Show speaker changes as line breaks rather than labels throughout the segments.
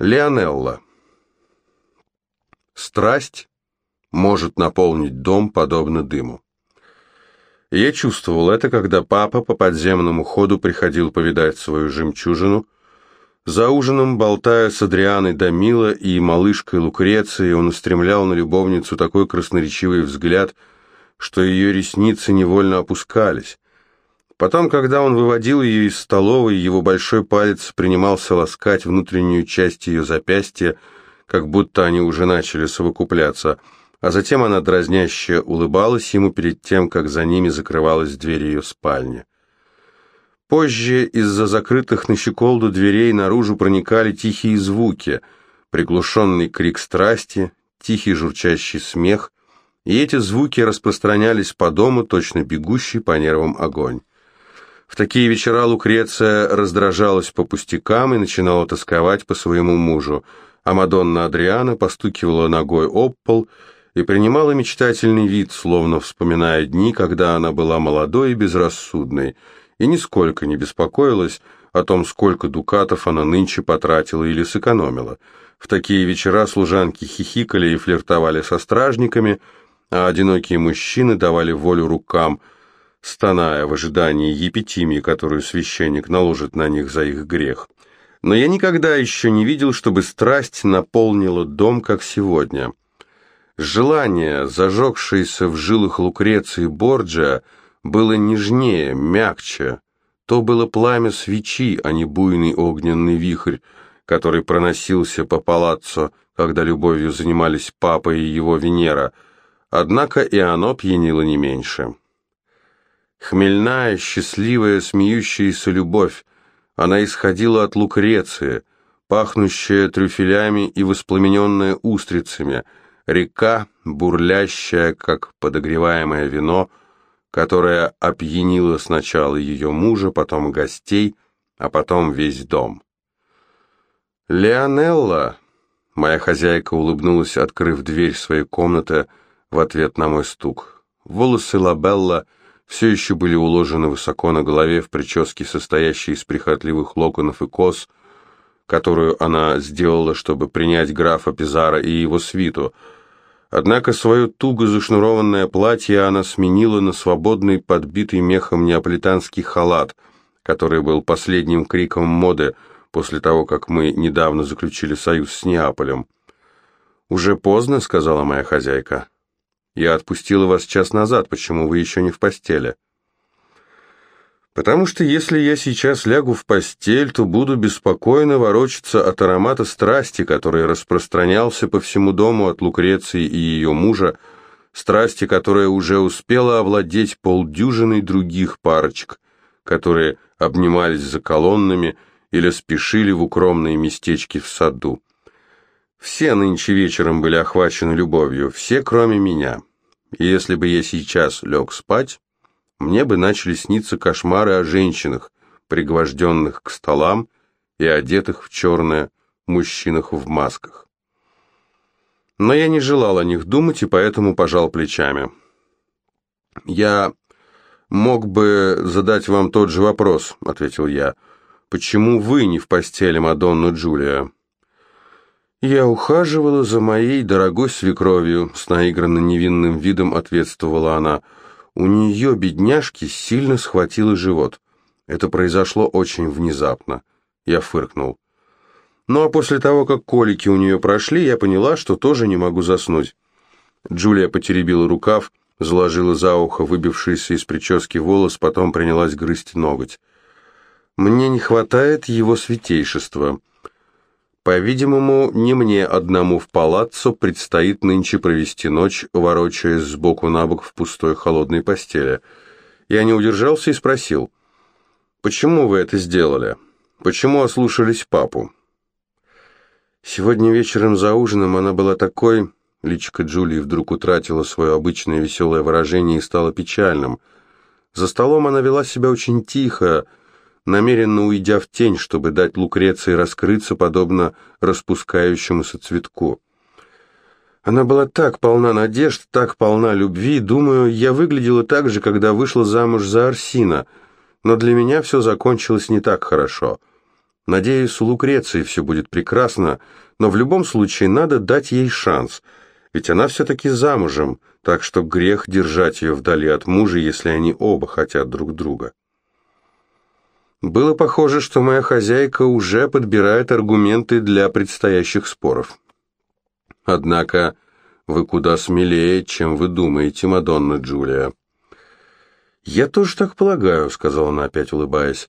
Леонелла. Страсть может наполнить дом подобно дыму. Я чувствовал это, когда папа по подземному ходу приходил повидать свою жемчужину. За ужином, болтая с Адрианой Дамила и малышкой Лукрецией, он устремлял на любовницу такой красноречивый взгляд, что ее ресницы невольно опускались. Потом, когда он выводил ее из столовой, его большой палец принимался ласкать внутреннюю часть ее запястья, как будто они уже начали совокупляться, а затем она дразняще улыбалась ему перед тем, как за ними закрывалась дверь ее спальни. Позже из-за закрытых на щеколду дверей наружу проникали тихие звуки, приглушенный крик страсти, тихий журчащий смех, и эти звуки распространялись по дому, точно бегущий по нервам огонь. В такие вечера Лукреция раздражалась по пустякам и начинала тосковать по своему мужу, а Мадонна Адриана постукивала ногой об пол и принимала мечтательный вид, словно вспоминая дни, когда она была молодой и безрассудной, и нисколько не беспокоилась о том, сколько дукатов она нынче потратила или сэкономила. В такие вечера служанки хихикали и флиртовали со стражниками, а одинокие мужчины давали волю рукам – стоная в ожидании епитимии, которую священник наложит на них за их грех. Но я никогда еще не видел, чтобы страсть наполнила дом, как сегодня. Желание, зажегшееся в жилах Лукреции Борджа, было нежнее, мягче. То было пламя свечи, а не буйный огненный вихрь, который проносился по палаццо, когда любовью занимались папа и его Венера, однако и оно пьянило не меньше. Хмельная, счастливая, смеющаяся любовь. Она исходила от Лукреции, пахнущая трюфелями и воспламененная устрицами, река, бурлящая, как подогреваемое вино, которое опьянило сначала ее мужа, потом гостей, а потом весь дом. «Леонелла!» Моя хозяйка улыбнулась, открыв дверь своей комнаты в ответ на мой стук. Волосы Лабелла — все еще были уложены высоко на голове в прическе, состоящей из прихотливых локонов и кос, которую она сделала, чтобы принять графа Пизара и его свиту. Однако свое туго зашнурованное платье она сменила на свободный, подбитый мехом неаполитанский халат, который был последним криком моды после того, как мы недавно заключили союз с Неаполем. «Уже поздно», — сказала моя хозяйка. Я отпустила вас час назад, почему вы еще не в постели?» «Потому что если я сейчас лягу в постель, то буду беспокойно ворочаться от аромата страсти, который распространялся по всему дому от Лукреции и ее мужа, страсти, которая уже успела овладеть полдюжиной других парочек, которые обнимались за колоннами или спешили в укромные местечки в саду. Все нынче вечером были охвачены любовью, все, кроме меня. И если бы я сейчас лег спать, мне бы начали сниться кошмары о женщинах, пригвожденных к столам и одетых в черное мужчинах в масках. Но я не желал о них думать и поэтому пожал плечами. «Я мог бы задать вам тот же вопрос», — ответил я. «Почему вы не в постели Мадонна Джулия?» «Я ухаживала за моей дорогой свекровью», — с наигранно невинным видом ответствовала она. «У нее, бедняжки, сильно схватило живот. Это произошло очень внезапно». Я фыркнул. Ну а после того, как колики у нее прошли, я поняла, что тоже не могу заснуть. Джулия потеребила рукав, заложила за ухо выбившийся из прически волос, потом принялась грызть ноготь. «Мне не хватает его святейшества». По-видимому, не мне одному в палаццо предстоит нынче провести ночь, ворочаясь сбоку на бок в пустой холодной постели. Я не удержался и спросил, «Почему вы это сделали? Почему ослушались папу?» Сегодня вечером за ужином она была такой... Личико Джулии вдруг утратила свое обычное веселое выражение и стало печальным. За столом она вела себя очень тихо, намеренно уйдя в тень, чтобы дать Лукреции раскрыться, подобно распускающемуся цветку. Она была так полна надежд, так полна любви, думаю, я выглядела так же, когда вышла замуж за Арсина, но для меня все закончилось не так хорошо. Надеюсь, у Лукреции все будет прекрасно, но в любом случае надо дать ей шанс, ведь она все-таки замужем, так что грех держать ее вдали от мужа, если они оба хотят друг друга. Было похоже, что моя хозяйка уже подбирает аргументы для предстоящих споров. Однако вы куда смелее, чем вы думаете, Мадонна Джулия. «Я тоже так полагаю», — сказала она опять, улыбаясь.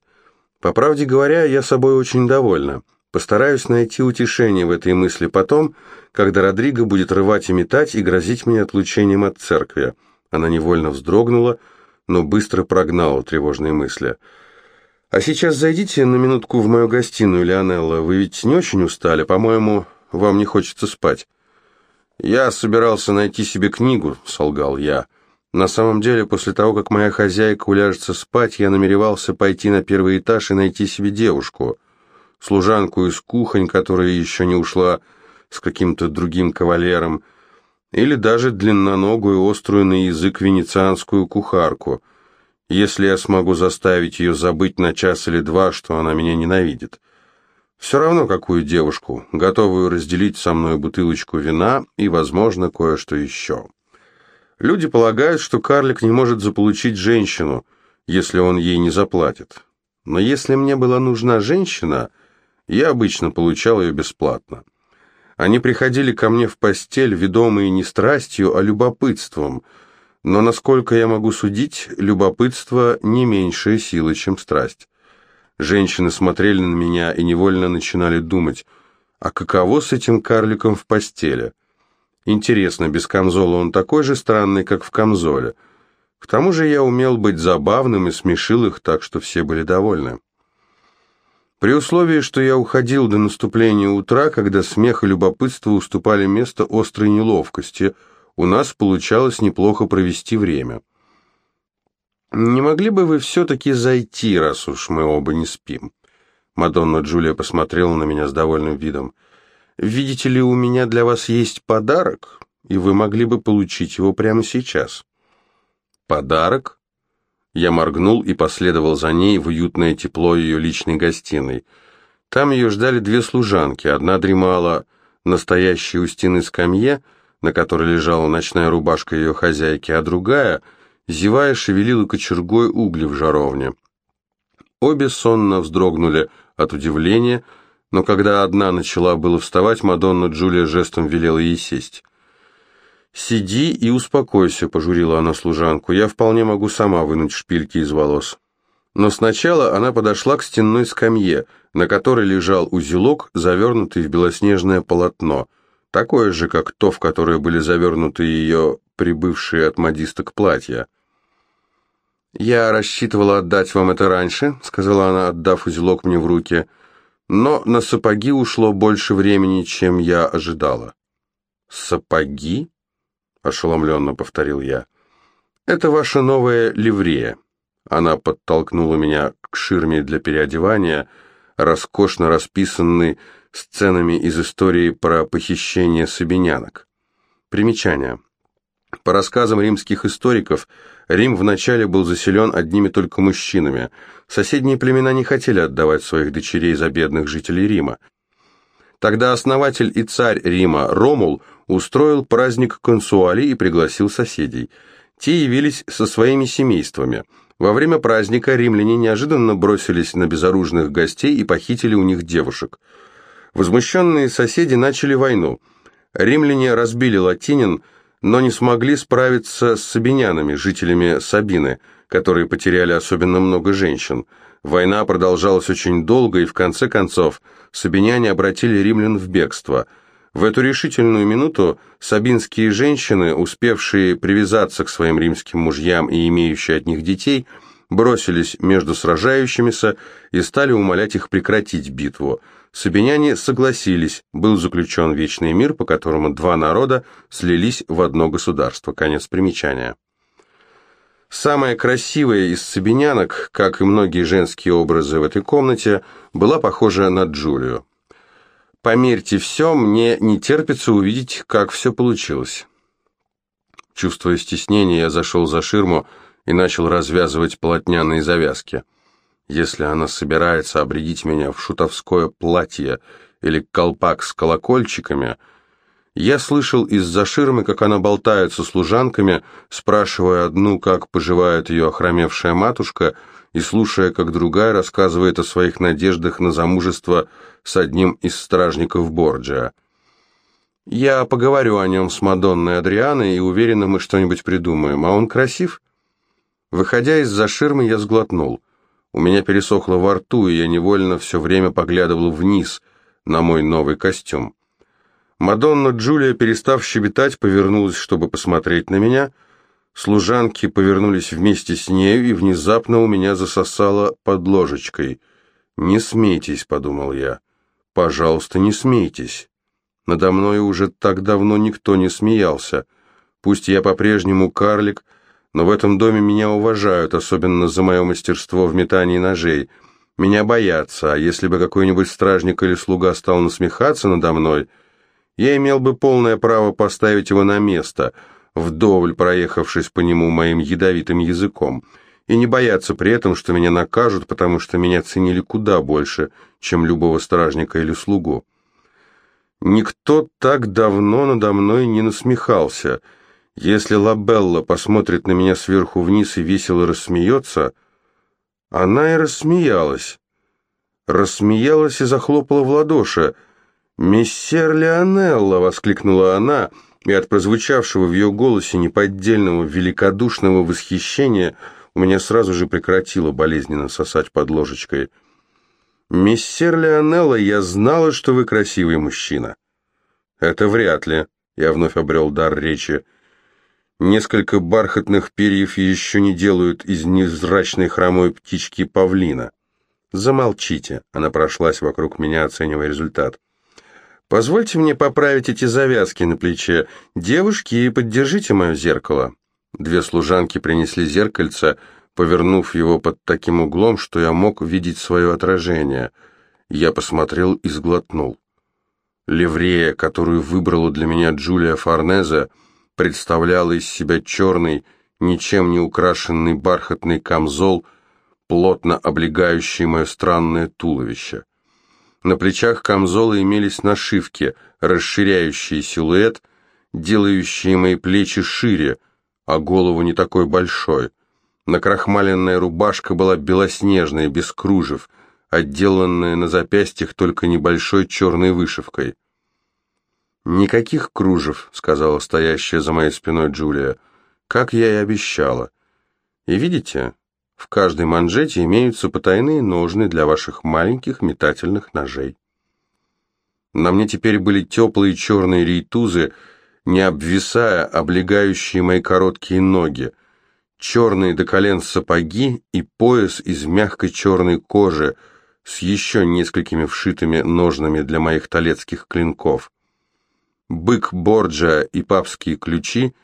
«По правде говоря, я собой очень довольна. Постараюсь найти утешение в этой мысли потом, когда Родриго будет рвать и метать и грозить мне отлучением от церкви». Она невольно вздрогнула, но быстро прогнала тревожные мысли. «А сейчас зайдите на минутку в мою гостиную, Леонелла. Вы ведь не очень устали, по-моему, вам не хочется спать». «Я собирался найти себе книгу», — солгал я. На самом деле, после того, как моя хозяйка уляжется спать, я намеревался пойти на первый этаж и найти себе девушку, служанку из кухонь, которая еще не ушла с каким-то другим кавалером, или даже длинноногую, острую на язык венецианскую кухарку, если я смогу заставить ее забыть на час или два, что она меня ненавидит. Все равно какую девушку, готовую разделить со мной бутылочку вина и, возможно, кое-что еще. Люди полагают, что карлик не может заполучить женщину, если он ей не заплатит. Но если мне была нужна женщина, я обычно получал ее бесплатно. Они приходили ко мне в постель, ведомые не страстью, а любопытством. Но, насколько я могу судить, любопытство не меньшая сила, чем страсть. Женщины смотрели на меня и невольно начинали думать, а каково с этим карликом в постели? Интересно, без камзола он такой же странный, как в камзоле. К тому же я умел быть забавным и смешил их так, что все были довольны. При условии, что я уходил до наступления утра, когда смех и любопытство уступали место острой неловкости, у нас получалось неплохо провести время. «Не могли бы вы все-таки зайти, раз уж мы оба не спим?» Мадонна Джулия посмотрела на меня с довольным видом. Видите ли, у меня для вас есть подарок, и вы могли бы получить его прямо сейчас. Подарок? Я моргнул и последовал за ней в уютное тепло ее личной гостиной. Там ее ждали две служанки. Одна дремала настоящей у стены скамье, на которой лежала ночная рубашка ее хозяйки, а другая, зевая, шевелила кочергой угли в жаровне. Обе сонно вздрогнули от удивления, но когда одна начала было вставать, Мадонна Джулия жестом велела ей сесть. «Сиди и успокойся», — пожурила она служанку. «Я вполне могу сама вынуть шпильки из волос». Но сначала она подошла к стенной скамье, на которой лежал узелок, завернутый в белоснежное полотно, такое же, как то, в которое были завернуты ее прибывшие от модисток платья. «Я рассчитывала отдать вам это раньше», — сказала она, отдав узелок мне в руки, — но на сапоги ушло больше времени, чем я ожидала. «Сапоги?» — ошеломленно повторил я. «Это ваша новая ливрея». Она подтолкнула меня к ширме для переодевания, роскошно расписанной сценами из истории про похищение сабинянок. Примечание. По рассказам римских историков, Рим вначале был заселен одними только мужчинами. Соседние племена не хотели отдавать своих дочерей за бедных жителей Рима. Тогда основатель и царь Рима Ромул устроил праздник консуали и пригласил соседей. Те явились со своими семействами. Во время праздника римляне неожиданно бросились на безоружных гостей и похитили у них девушек. Возмущенные соседи начали войну. Римляне разбили латинин, но не смогли справиться с сабинянами, жителями Сабины, которые потеряли особенно много женщин. Война продолжалась очень долго, и в конце концов сабиняне обратили римлян в бегство. В эту решительную минуту сабинские женщины, успевшие привязаться к своим римским мужьям и имеющие от них детей, бросились между сражающимися и стали умолять их прекратить битву – Сабиняне согласились, был заключен вечный мир, по которому два народа слились в одно государство. Конец примечания. Самая красивая из сабинянок, как и многие женские образы в этой комнате, была похожа на Джулию. Померьте все, мне не терпится увидеть, как все получилось. Чувствуя стеснение, я зашел за ширму и начал развязывать полотняные завязки. Если она собирается обредить меня в шутовское платье или колпак с колокольчиками, я слышал из-за ширмы, как она болтает со служанками, спрашивая одну, как поживает ее охромевшая матушка, и слушая, как другая рассказывает о своих надеждах на замужество с одним из стражников Борджиа. Я поговорю о нем с Мадонной Адрианой и уверена, мы что-нибудь придумаем. А он красив? Выходя из-за ширмы, я сглотнул. У меня пересохло во рту, и я невольно все время поглядывал вниз на мой новый костюм. Мадонна Джулия, перестав щебетать, повернулась, чтобы посмотреть на меня. Служанки повернулись вместе с нею, и внезапно у меня засосало под ложечкой. «Не смейтесь», — подумал я. «Пожалуйста, не смейтесь». Надо мной уже так давно никто не смеялся. Пусть я по-прежнему карлик, но в этом доме меня уважают, особенно за мое мастерство в метании ножей. Меня боятся, а если бы какой-нибудь стражник или слуга стал насмехаться надо мной, я имел бы полное право поставить его на место, вдоволь проехавшись по нему моим ядовитым языком, и не бояться при этом, что меня накажут, потому что меня ценили куда больше, чем любого стражника или слугу. Никто так давно надо мной не насмехался. Если Лабелла посмотрит на меня сверху вниз и весело рассмеется, она и рассмеялась. Рассмеялась и захлопала в ладоши. «Мессер Леонелло!» — воскликнула она, и от прозвучавшего в ее голосе неподдельного великодушного восхищения у меня сразу же прекратило болезненно сосать под ложечкой — «Миссер Леонелло, я знала, что вы красивый мужчина». «Это вряд ли», — я вновь обрел дар речи. «Несколько бархатных перьев еще не делают из невзрачной хромой птички павлина». «Замолчите», — она прошлась вокруг меня, оценивая результат. «Позвольте мне поправить эти завязки на плече. Девушки, и поддержите мое зеркало». Две служанки принесли зеркальце, — повернув его под таким углом, что я мог видеть свое отражение. Я посмотрел и сглотнул. Ливрея, которую выбрала для меня Джулия Форнезе, представляла из себя черный, ничем не украшенный бархатный камзол, плотно облегающий мое странное туловище. На плечах камзола имелись нашивки, расширяющие силуэт, делающие мои плечи шире, а голову не такой большой. Накрахмаленная рубашка была белоснежная, без кружев, отделанная на запястьях только небольшой черной вышивкой. «Никаких кружев», — сказала стоящая за моей спиной Джулия, — «как я и обещала. И видите, в каждой манжете имеются потайные ножны для ваших маленьких метательных ножей». На мне теперь были теплые черные рейтузы, не обвисая, облегающие мои короткие ноги, черные до колен сапоги и пояс из мягкой черной кожи с еще несколькими вшитыми ножнами для моих талецких клинков. Бык Борджа и папские ключи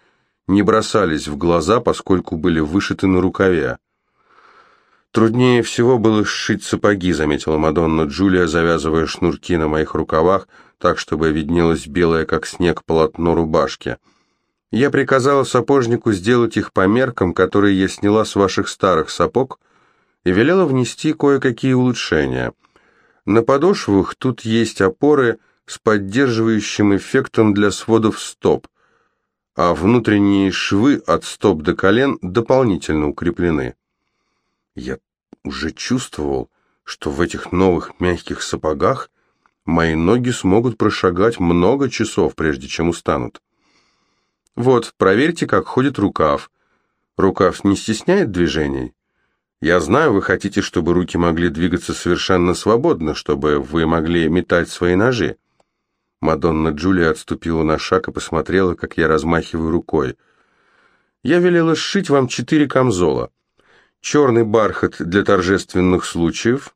не бросались в глаза, поскольку были вышиты на рукаве. «Труднее всего было сшить сапоги», — заметила Мадонна Джулия, завязывая шнурки на моих рукавах, так, чтобы виднелось белое, как снег, полотно рубашки. Я приказала сапожнику сделать их по меркам, которые я сняла с ваших старых сапог, и велела внести кое-какие улучшения. На подошвах тут есть опоры с поддерживающим эффектом для сводов стоп, а внутренние швы от стоп до колен дополнительно укреплены. Я уже чувствовал, что в этих новых мягких сапогах мои ноги смогут прошагать много часов, прежде чем устанут. Вот, проверьте, как ходит рукав. Рукав не стесняет движений? Я знаю, вы хотите, чтобы руки могли двигаться совершенно свободно, чтобы вы могли метать свои ножи. Мадонна Джулия отступила на шаг и посмотрела, как я размахиваю рукой. Я велела сшить вам четыре камзола. Черный бархат для торжественных случаев,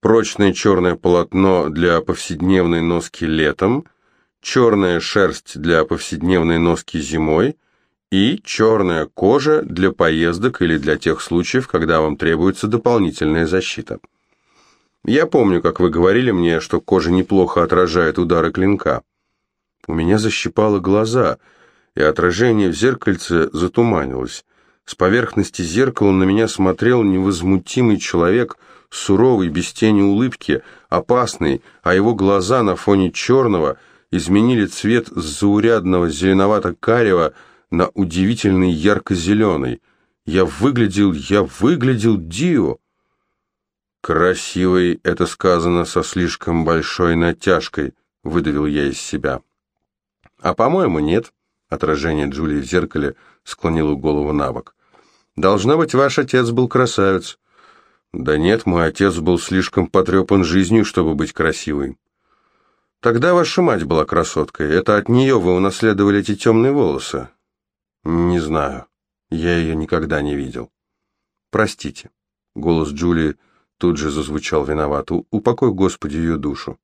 прочное черное полотно для повседневной носки летом — черная шерсть для повседневной носки зимой и черная кожа для поездок или для тех случаев, когда вам требуется дополнительная защита. Я помню, как вы говорили мне, что кожа неплохо отражает удары клинка. У меня защипало глаза, и отражение в зеркальце затуманилось. С поверхности зеркала на меня смотрел невозмутимый человек суровый, без тени улыбки, опасный, а его глаза на фоне черного изменили цвет с заурядного зеленовато-карего на удивительный ярко-зеленый. Я выглядел, я выглядел Дио. «Красивый» — это сказано со слишком большой натяжкой, выдавил я из себя. «А, по-моему, нет». Отражение Джулии в зеркале склонило голову на бок. «Должно быть, ваш отец был красавец». «Да нет, мой отец был слишком потрепан жизнью, чтобы быть красивым». «Тогда ваша мать была красоткой. Это от нее вы унаследовали эти темные волосы?» «Не знаю. Я ее никогда не видел». «Простите». Голос Джулии тут же зазвучал виновато. «Упокой, Господи, ее душу».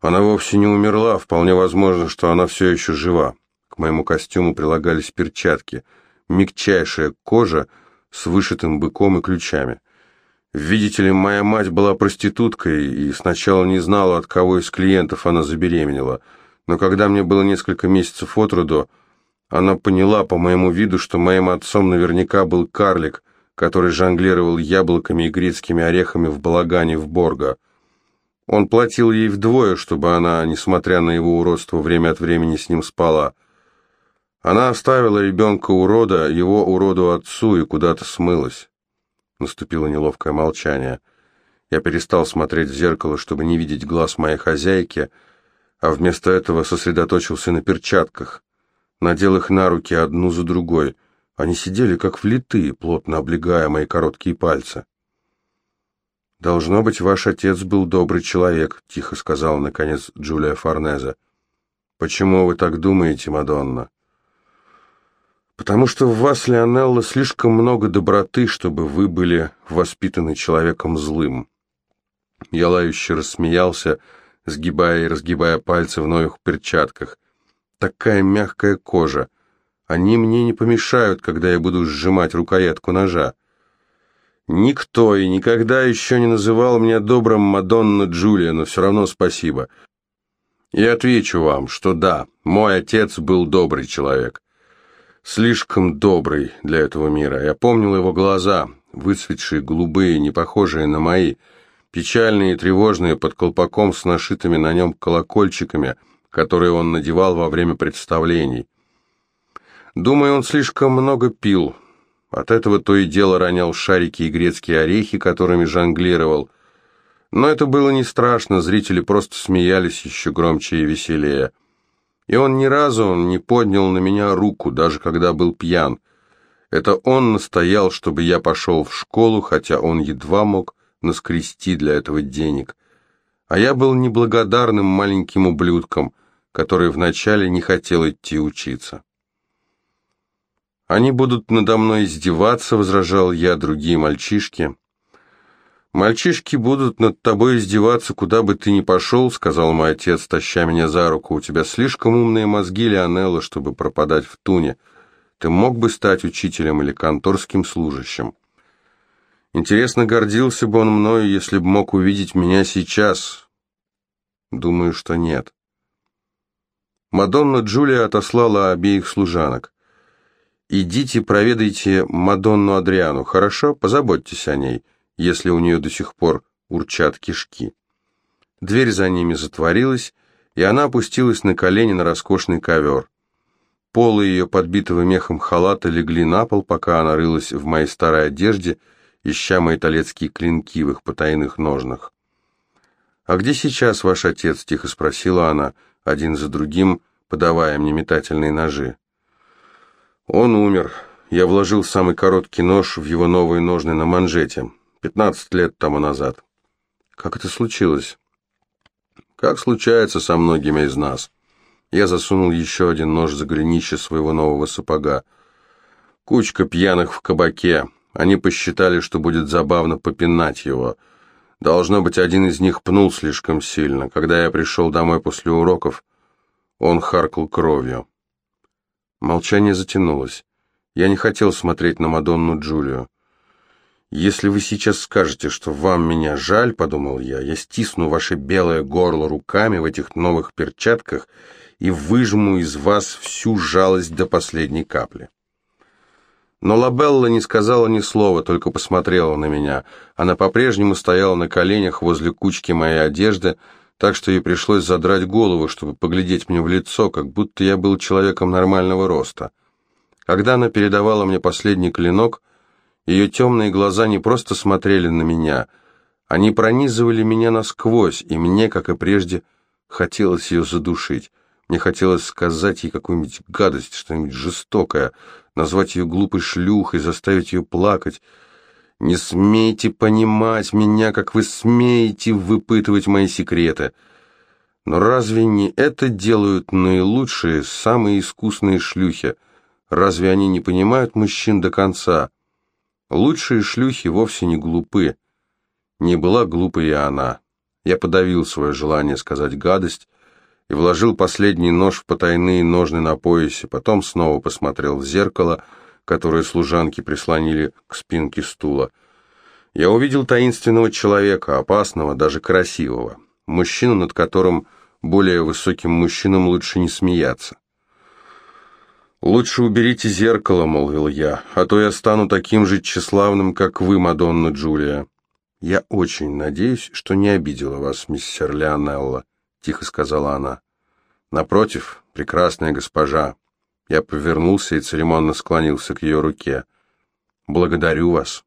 Она вовсе не умерла, вполне возможно, что она все еще жива. К моему костюму прилагались перчатки, мягчайшая кожа с вышитым быком и ключами. Видите ли, моя мать была проституткой и сначала не знала, от кого из клиентов она забеременела. Но когда мне было несколько месяцев от роду, она поняла по моему виду, что моим отцом наверняка был карлик, который жонглировал яблоками и грецкими орехами в балагане в Борго. Он платил ей вдвое, чтобы она, несмотря на его уродство, время от времени с ним спала. Она оставила ребенка урода, его уроду отцу, и куда-то смылась. Наступило неловкое молчание. Я перестал смотреть в зеркало, чтобы не видеть глаз моей хозяйки, а вместо этого сосредоточился на перчатках. Надел их на руки одну за другой. Они сидели как влитые, плотно облегая мои короткие пальцы. «Должно быть, ваш отец был добрый человек», — тихо сказала, наконец, Джулия Форнезе. «Почему вы так думаете, Мадонна?» потому что в вас, Леонелло, слишком много доброты, чтобы вы были воспитаны человеком злым. Я лающе рассмеялся, сгибая и разгибая пальцы в новых перчатках. Такая мягкая кожа. Они мне не помешают, когда я буду сжимать рукоятку ножа. Никто и никогда еще не называл меня добрым Мадонна Джулия, но все равно спасибо. И отвечу вам, что да, мой отец был добрый человек слишком добрый для этого мира. Я помнил его глаза, выцветшие, голубые, не похожие на мои, печальные и тревожные, под колпаком с нашитыми на нем колокольчиками, которые он надевал во время представлений. Думаю, он слишком много пил. От этого то и дело ронял шарики и грецкие орехи, которыми жонглировал. Но это было не страшно, зрители просто смеялись еще громче и веселее. И он ни разу не поднял на меня руку, даже когда был пьян. Это он настоял, чтобы я пошел в школу, хотя он едва мог наскрести для этого денег. А я был неблагодарным маленьким ублюдком, который вначале не хотел идти учиться. «Они будут надо мной издеваться», — возражал я, другие мальчишки. «Мальчишки будут над тобой издеваться, куда бы ты ни пошел», — сказал мой отец, таща меня за руку. «У тебя слишком умные мозги, Леонелла, чтобы пропадать в туне. Ты мог бы стать учителем или конторским служащим». Интересно, гордился бы он мною, если бы мог увидеть меня сейчас. Думаю, что нет. Мадонна Джулия отослала обеих служанок. «Идите, проведайте Мадонну Адриану, хорошо? Позаботьтесь о ней» если у нее до сих пор урчат кишки. Дверь за ними затворилась, и она опустилась на колени на роскошный ковер. Полы ее подбитого мехом халата легли на пол, пока она рылась в моей старой одежде, ища мои талецкие клинки в их потайных ножнах. «А где сейчас ваш отец?» — тихо спросила она, один за другим, подавая мне метательные ножи. «Он умер. Я вложил самый короткий нож в его новые ножны на манжете. Пятнадцать лет тому назад. Как это случилось? Как случается со многими из нас. Я засунул еще один нож за голенище своего нового сапога. Кучка пьяных в кабаке. Они посчитали, что будет забавно попинать его. Должно быть, один из них пнул слишком сильно. Когда я пришел домой после уроков, он харкал кровью. Молчание затянулось. Я не хотел смотреть на Мадонну Джулию. «Если вы сейчас скажете, что вам меня жаль, — подумал я, — я стисну ваше белое горло руками в этих новых перчатках и выжму из вас всю жалость до последней капли». Но Лабелла не сказала ни слова, только посмотрела на меня. Она по-прежнему стояла на коленях возле кучки моей одежды, так что ей пришлось задрать голову, чтобы поглядеть мне в лицо, как будто я был человеком нормального роста. Когда она передавала мне последний клинок, ее темные глаза не просто смотрели на меня, они пронизывали меня насквозь, и мне, как и прежде, хотелось ее задушить. Мне хотелось сказать ей какую-нибудь гадость, что-нибудь жестокое, назвать ее глупой шлюхой, заставить ее плакать. Не смейте понимать меня, как вы смеете выпытывать мои секреты. Но разве не это делают наилучшие, самые искусные шлюхи? Разве они не понимают мужчин до конца? Лучшие шлюхи вовсе не глупы. Не была глупой и она. Я подавил свое желание сказать гадость, и вложил последний нож в потайные ножны на поясе, потом снова посмотрел в зеркало, которое служанки прислонили к спинке стула. Я увидел таинственного человека, опасного, даже красивого, мужчину, над которым более высоким мужчинам лучше не смеяться. «Лучше уберите зеркало», — молвил я, — «а то я стану таким же тщеславным, как вы, Мадонна Джулия». «Я очень надеюсь, что не обидела вас, миссер Леонелло», — тихо сказала она. «Напротив, прекрасная госпожа». Я повернулся и церемонно склонился к ее руке. «Благодарю вас».